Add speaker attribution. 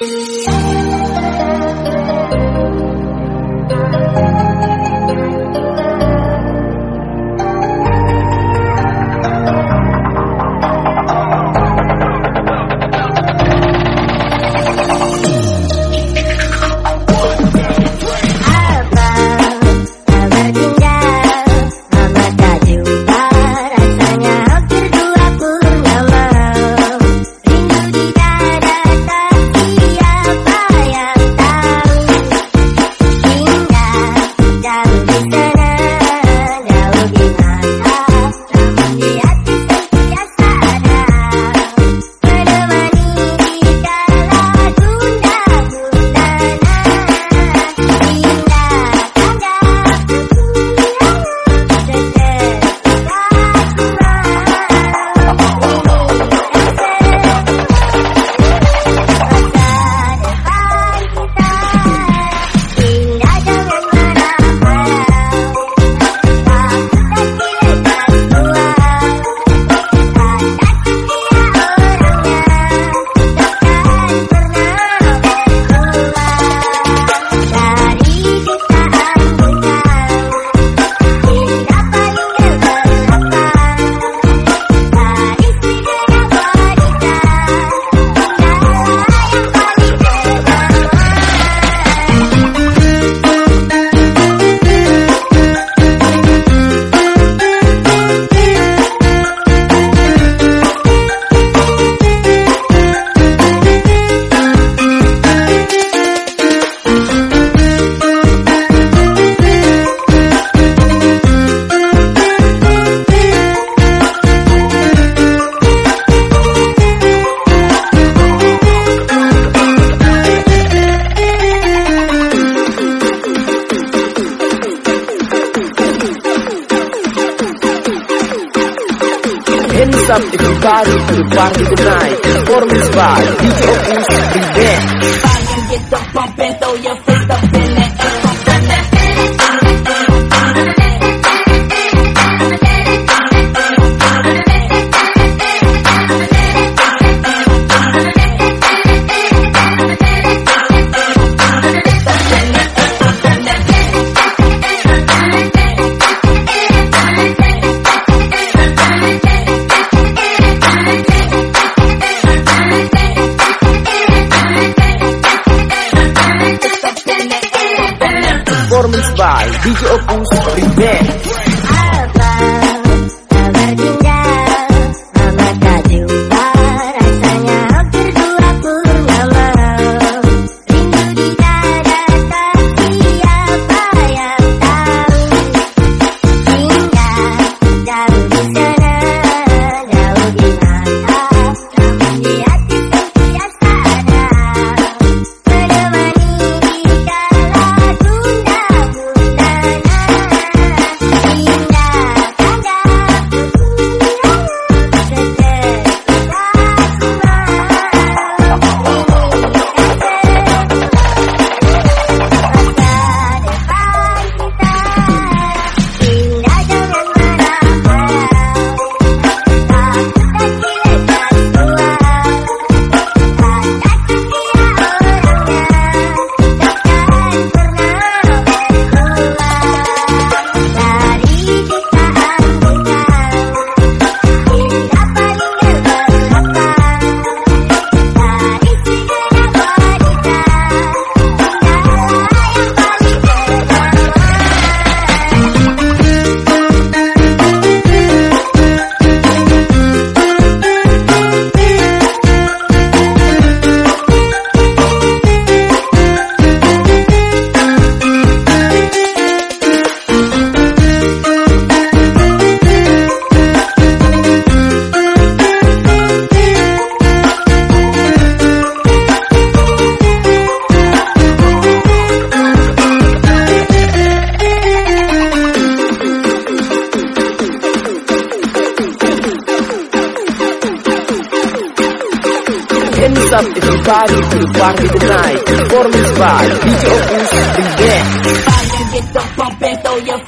Speaker 1: Thank you. Up everybody to the party tonight. Performance by DJ Opus Remix
Speaker 2: Fire, get the bumpin', throw your face
Speaker 1: DJ Opus Remix up everybody to the party tonight. Performance by DJ Opus Remix
Speaker 2: Fire, get the bumpin', throw your